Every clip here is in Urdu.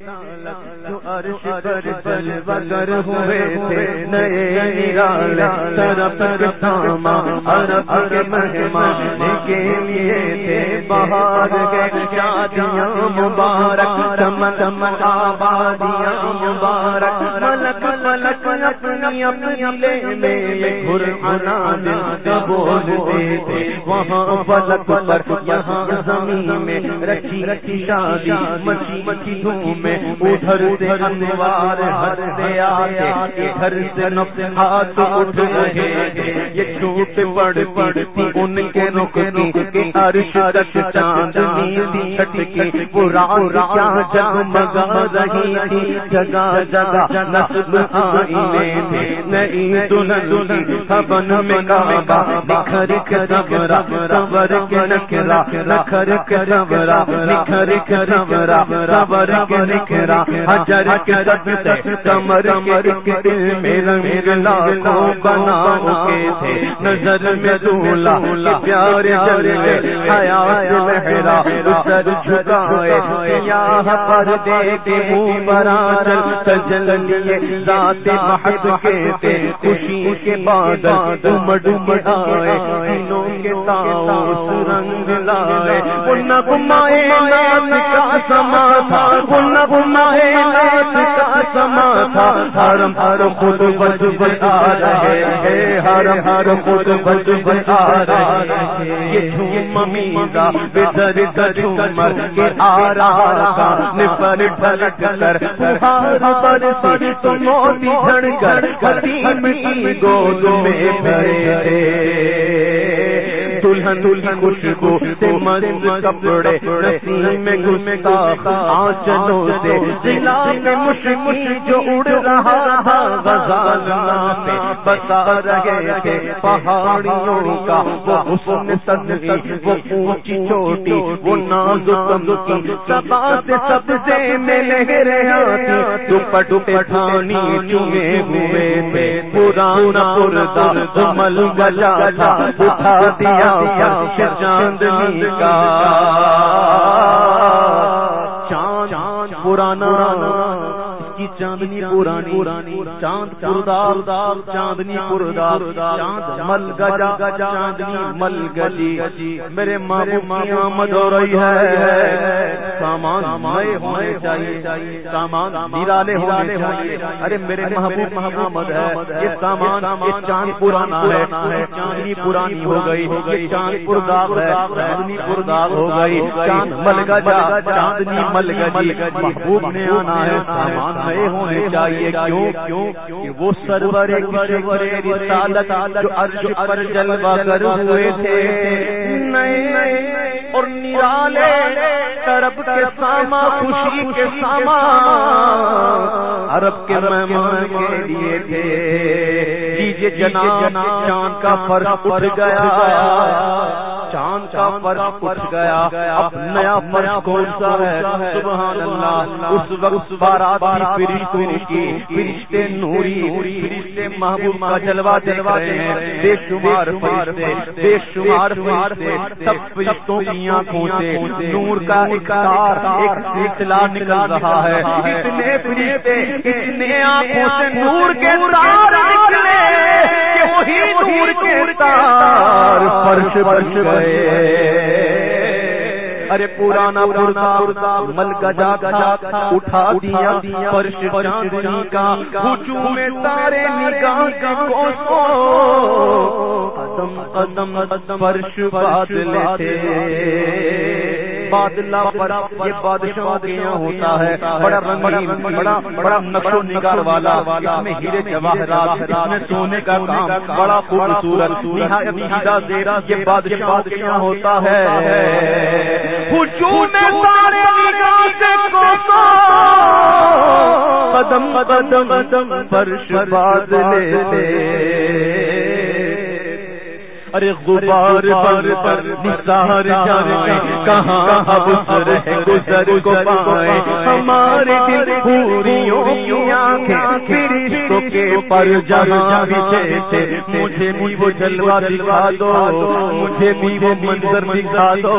عرش پر ہوئے تھے نئے نرالا طرف ساما عرب کے مہمان کے لیے تھے بہار کے شادیاں مبارک چمن آبادیاں مبارک ملک ملک اپنی اپنی لے میں گھر آنا دل بولتے تھے وہاں فلک پر یہاں زمین میں رکھی رکھی شادی مچی مچی دھوم میں۔ ادھر سے انوار ہر سے آتے، ادھر سے نفحات اٹھ رہے۔ یہ چھوٹ پڑ پڑتی ان کے رکتی کہ عرش تک چاندنی تھی چھٹکی وہ رات کیا جگمگا رہی تھی، جگہ جگہ نصب آئینے تھے نئی دلہن کی میں کعبہ بکھر کے سبرا سبر کے نکھر کے نکھر کے کے حجر کے کمر کے لاکھوں کے تھے۔ نظر میں دولا پیارے جلوے حیات سر جھکائے، سیاہ پردے کے منہ برا چل سجل لیے ذات بحث کہتے خوشی کے بادل ڈمڈ ڈم آئے دنوں کے تاؤس رنگ لائے۔ وہ نغمائے نام کا سما تھا، وہ نغمائے نام سما تھا حرم ہر خود بج بج آ رہے ہیں۔ حرم ہر خود بج بج آ رہے ہیں۔ یہ جھوم میرا، بدر جھومر کے آ کا نپر ڈھلک کر۔ بہار برسی تو موتی جھڑ کر قدیم کی گود میں بھرے دلہن دلہن خوشبو سے مست کپڑے، نسیم میں گھستا آنچلوں سے، ضلع میں مشکی جو اڑ رہا تھا غزالنا پہ بتا رہے تھے پہاڑیوں کا، وہ حسن سنگی وہ اونچی چوٹی، وہ ناز کی، سبا سے سب سے میں لہریں آتی دوپٹ پہ ٹھانی چومے ہوئے تھے، پرانا پردہ مل گلا تھا، اٹھا دیا چاندنی کا چاند پرانا چاندنی پرانی چاند پردار چاندنی پردار چاند مل گجا چاندنی مل گجی میرے ماں کی آمد ہو رہی ہے۔ سامان نئے ہونے چاہیے سامان نرالے ہونے چاہیے۔ ارے میرے محبوب محمد ہے۔ یہ سامان یہ چاند پرانا ہے۔ چاندنی پرانی ہو گئی۔ یہ چاند پرداغ ہے۔ چاندنی پرداغ ہو گئی۔ چاند مل گجا چاندنی مل گجی محبوب نے آنا ہے۔ سامان نئے ہونے چاہیے کیوں؟ کہ وہ سرور کشور رسالت جو عرش پر جلوہ کر ہوئے تھے۔ نئے اور نرالے طرف کے ساما خوشی کے ساما عرب کے مہمان کے لیے تھے۔ جی دیجیے جناب چاند کا فرق اٹھ گیا۔ چاند کا فرق اٹھ گیا اب نیا فرق کون سا ہے سبحان اللہ اس وقت باراتی فرشتوں کی فرشتے نوری فرشتے محبوب کا جلوہ دیکھ رہے ہیں بے شمار فرشتے بے شمار فرشتے سب فرشتوں کی آنکھوں سے نور کا اقتار ایک سلسلہ نکل رہا ہے اتنے فرشتے اتنے آنکھوں سے نور کے تار نکلے وہی نور کے تار فرش فرش گئے۔ ارے پرانا مل گجا گجا اٹھا دیا فرش چاندنی کا ہجوم میں تارے نگاہ کا کوسو قدم قدم فرش بادل تھے۔ بادلہ پر یہ بادشاہ کیا ہوتا ہے۔ بڑا رنگین بڑا بڑا نقش و نگار والا اس میں ہیرے جواہرات اس میں سونے کا کام بڑا خوبصورت نہایت زیرا یہ بادشاہ کیا ہوتا ہے۔ ہجوم سارے قدم قدم قدم فرش بادلے تھے ارے غبار پر پر نثار جائے کہاں ابصر ہے گزر کو پائے؟ ہمارے دل پوریوں کی آنکھیں فرشتوں کے پر جہاں بچے تھے۔ مجھے بھی وہ جلوہ دکھا دو، مجھے بھی وہ منظر دکھا دو۔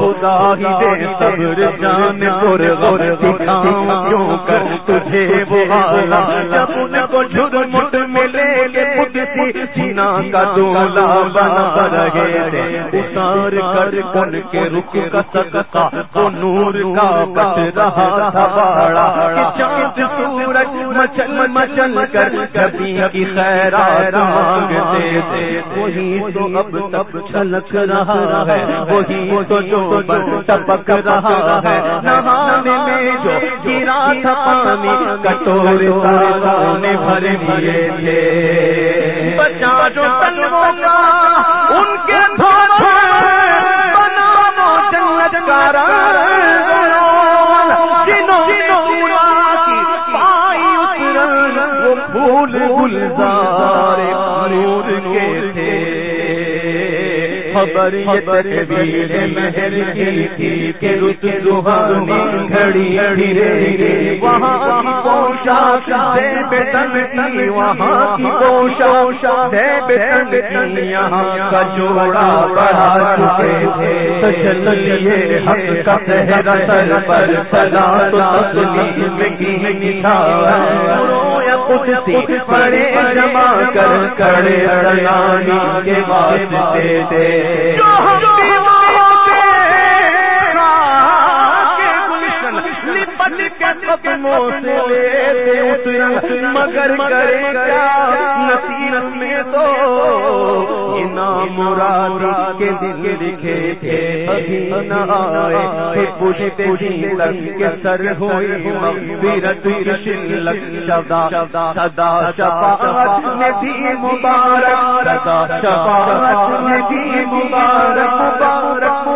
خدا ہی دے صبر، جان پر غور دکھاؤں۔ کیوں کر تجھے وہ آلا جب ان کو جھر مٹ ملے گے خود سی سینا کا دولا بنا رہے تھے۔ اتار کر ان کے رخ کا سکتا وہ نور کا بچ رہا تھا باڑا چاند سورج مچل مچل کر کبھی کی خیرات مانگتے تھے۔ وہی تو اب تب چھلک رہا ہے۔ وہی تو جو ٹپک رہا ہے۔ نہانے میں جو گرا تھا پانی کٹورے نے بھر دیے تھے۔ بچا جو تلووں کا ان کے سارا خبر یہ تحویل مہر کی کی کہ رت روحانی گھڑی گھڑی وہاں کی پوشاک سے بیتن کی، وہاں کی پوشاک سے بیتن کی۔ یہاں کا جوڑا بڑھا چکے تھے۔ تو چلیے حق کا سہرا سر پر سلا تو تسلیم کی نکھا قدسی پڑے جمع کر کڑے رڑانی کے واسطے دے جو ہم مگر کرے کیا؟ نصیب میں تو نام مراد کے دل لکھے تھے۔ ابھی نہ آئے کہ پوچھتے لگ کے سر ہوئے مغفرت شلک شدا صدا شفاعت نبی مبارک، صدا شفاعت نبی مبارک مبارک مبارک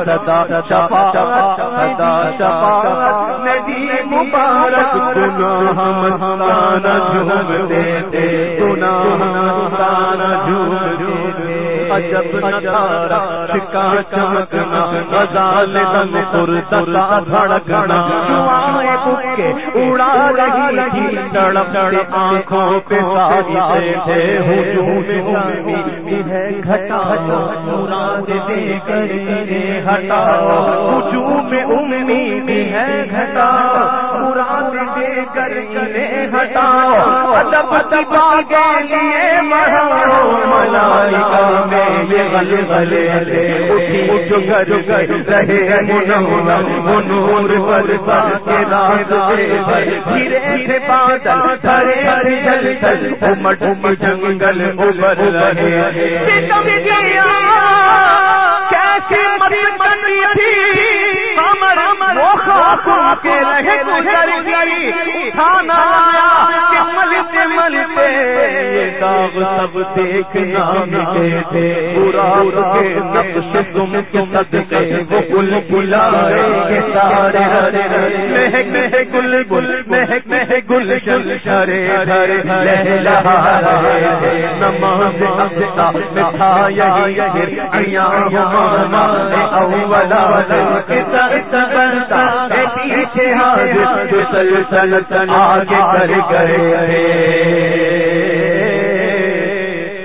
مبارک صدا شفاعت صدا شفاعت نبی مبارک گناہ مستانہ جھوم دیتے گناہ مستانہ جھوم دیتے عجب نتارا شکا، چمکنا غزال دم پرتلا دھڑکنا۔ شوائے بکے اڑا رہی تھی، تڑپ کے آنکھوں پہ ساری تھے ہجوم امی ہے گھٹا مراد دے کر ہٹاؤ۔ ہجوم امید ہے گھٹا مراد دے کر ہٹاؤ، ادب دبا کے لیے مرو، ملائکہ میں یہ غل غلے اٹھی، اٹھ کر رہے منونا منور پر پر کے رات دے گھرے تھے بادل، دھرے ہر جل تل امٹ امٹ جنگل ابر رہے۔ ستم کیا کیسی مدد بنی تھی؟ وہ خاکوں کے رہے گزر گئی اٹھانا آیا کہ ملتے ملتے یہ داغ سب دیکھنا ملتے تھے پورا کے نقش تم کے صدقے وہ گل گلائے کے سارے ہرے مہک مہک گل گل مہک مہک گل شل شرے ہرے لہلا رہے نماز یہی ایام اولا سلطنت آگے کر گئے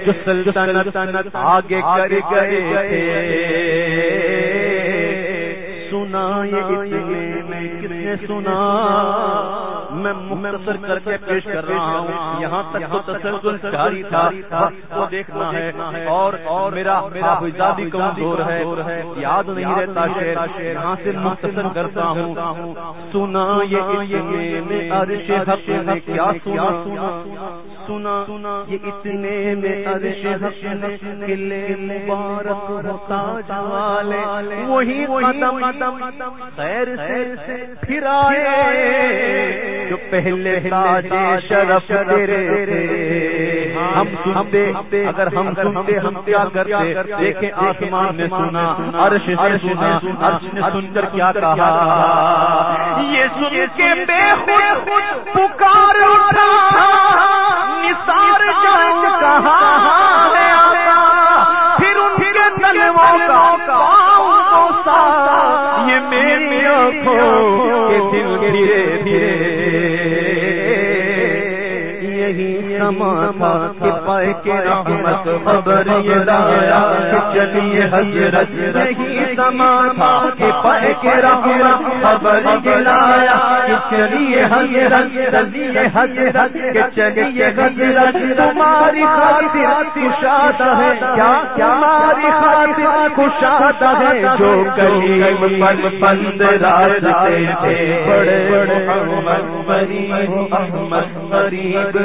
جو سلطنت آگے کر گئے تھے۔ سنا یہ میں کس نے سنا؟ میں مختصر کر کے پیش کر رہا ہوں۔ یہاں تک تو تسلسل جاری تھا۔ کو دیکھنا ہے۔ اور اور میرا حافظادی کمزور ہے۔ یاد نہیں رہتا شعر۔ یہاں سے مختصر کرتا ہوں۔ سنا یہ میں، عرش حق نے کیا سنا؟ سنا، یہ اتنے میں عرش حق نے قلعے مبارک ہوتا جوالے وہی قدم قدم خیر سے پھر آئے جو پہلے تاج شرف تیرے تھے۔ ہم سنتے، اگر ہم سنتے، ہم کیا کرتے؟ دیکھیں آسمان نے سنا، عرش سے سنا، عرش نے سن کر کیا کہا؟ یہ سن کے بے خود پکار اٹھا۔ نثار جاؤں کہاں ہے آقا، پھر ان کے تلووں کا پاؤں کو سارا یہ میری آنکھوں کے دل گرے دھیرے۔ یہی تھا، کہ پائے کے رحمت خبر یہ لایا، کہ چلیے حضرت یہی سما تھا، کہ پائے کے رحمت خبر یہ لایا، کہ چلیے حضرت چلیے حضرت، کہ چلیے حضرت، تمہاری خاطر کشاد ہے، کیا تمہاری خاطر کشاد ہے، جو کریم پر بند راستے تھے، بڑے بڑے احمد غریب احمد، غریب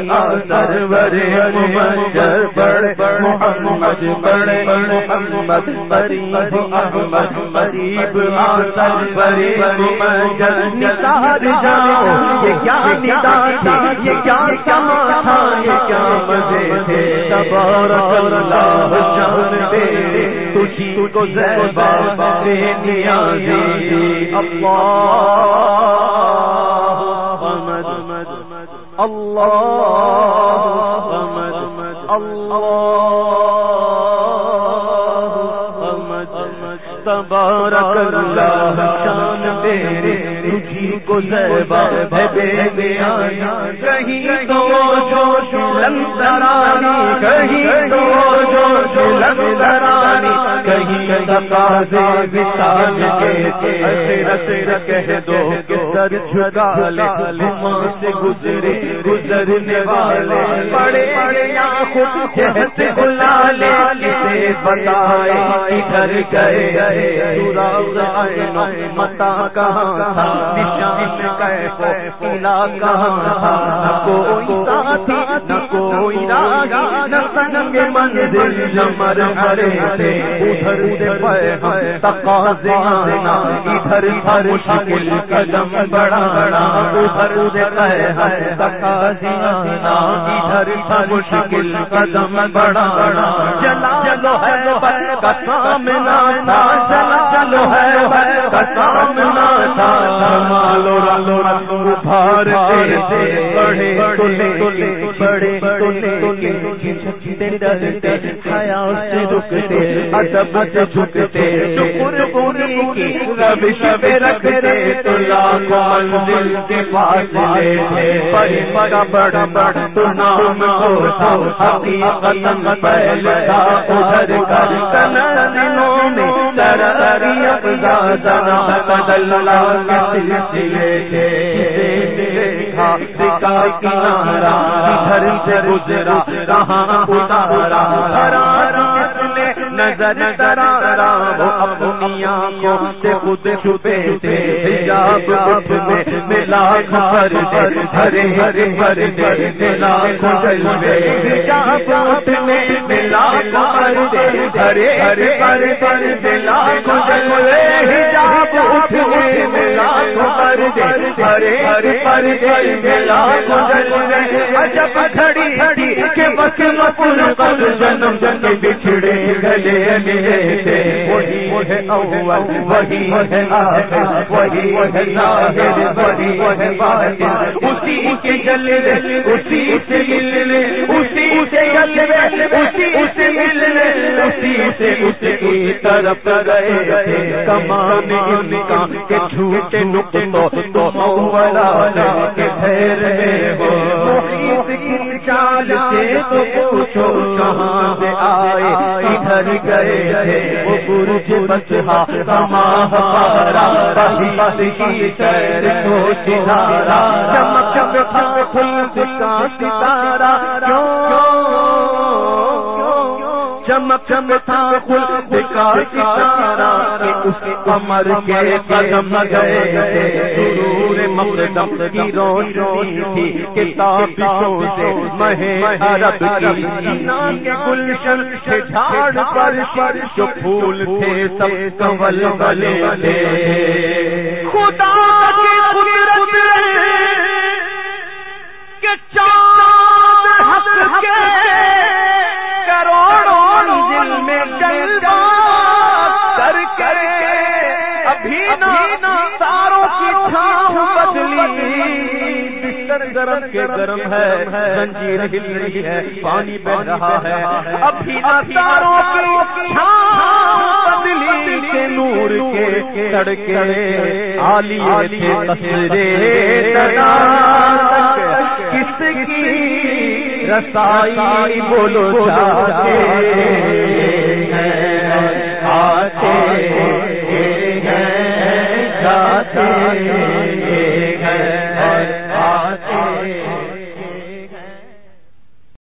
سرور ممجر بڑے محمد بڑے محمد غریب احمد نثار جاؤ، یہ کیا ندا تھا یہ کیا تھا، یہ کیا مزے تھے۔ تبارک اللہ دے تجھی کو زیبا بے نیازی۔ اللہ اللہ۔ تبارک اللہ شان تیرے تجھی کو زیبا ہے بے بیانا کہیں تو جو کہیں تو کہیں تقاضے کے رس کہہ دو سر جھکا لے ہما سے گزرے گزرنے والے۔ بڑے یا خود جہت بلا لے کسے بتائے ادھر گئے سراغ متا کہاں تھا؟ نشان کہاں تھا؟ کوئی ساتھی سنگ منزل نہ مرحلے تھے ادھر سے تقاضے آنا ادھر تھا مشکل قدم بڑھانا ادھر سے پہ تقاضے آنا ادھر تھا مشکل قدم بڑھانا چلا چلو ہے کا سامنا تھا چلا چلو ہے کا سامنا تھا مالو رالو رالو بھار سے بڑے تلے بڑے تلے جھکتے ڈرتے حیا سے رکتے، ادب سے جھکتے، شکر پوری کی روش پہ رکھتے، تو لاکھوں منزل کے پاس لے تھے بڑے بڑا بڑا بڑا تو نام ہوتا حقیقت پہلتا ادھر کر کنا دنوں میں تراری افزادنا بدلنا کے سلسلے تھے۔ دیکھا کنارا ادھر سے گزرا، کہاں اتارا۔ ہرارا نظر درارا وہ اپنی آنکھوں سے خود چھپے تھے۔ حجاب اٹھ میں ملا کھر دے، ہرے ہرے ہر دے، ملا کھل دے حجاب اٹھ میں ملا کھر ہرے ہرے ہر پر ملا کھل دے حجاب اٹھ ملا کھر دے ہرے ہرے پر ملا کھل دے عجب کھڑی کھڑی کہ بس مپر کر جنم جن بچھڑے گلے تھے۔ وہی ہے اول وہی ہے آخر وہی ہے ظاہر وہی ہے باطن۔ اسی کے جلوے اسی ملنے اسی سے اسی سے ملنے اسی سے اس کی طرف گئے تھے۔ کمان ان کا کہ جھوٹے نقطوں تو مولا کے پھیر میں ہو۔ چال سے تو پوچھو کہاں سے آئے ادھر گئے تھے؟ وہ برج بچہ کما ہمارا پہی پہی کی سیر کو چہارا چمک چمک پھل کا ستارہ کیوں چمک چمتا خود کا ستارہ کہ اس کمر کے قدم گئے تھے۔ سرور مقدم کی روشنی تھی کتابوں سے مہے عرب کی سینا کے گلشن سے جھاڑ پر پر جو پھول تھے سب کنول بلے تھے۔ خدا کی قدرت بستر گرم کے گرم ہے، زنجیر ہل رہی ہے، پانی بہ رہا ہے۔ ابھی نا کی بدلی کے نور کے سڑکے آلیے تھے تصرے کس کی رسائی بولو جاتے ہیں آتے ہیں، جاتے ہیں۔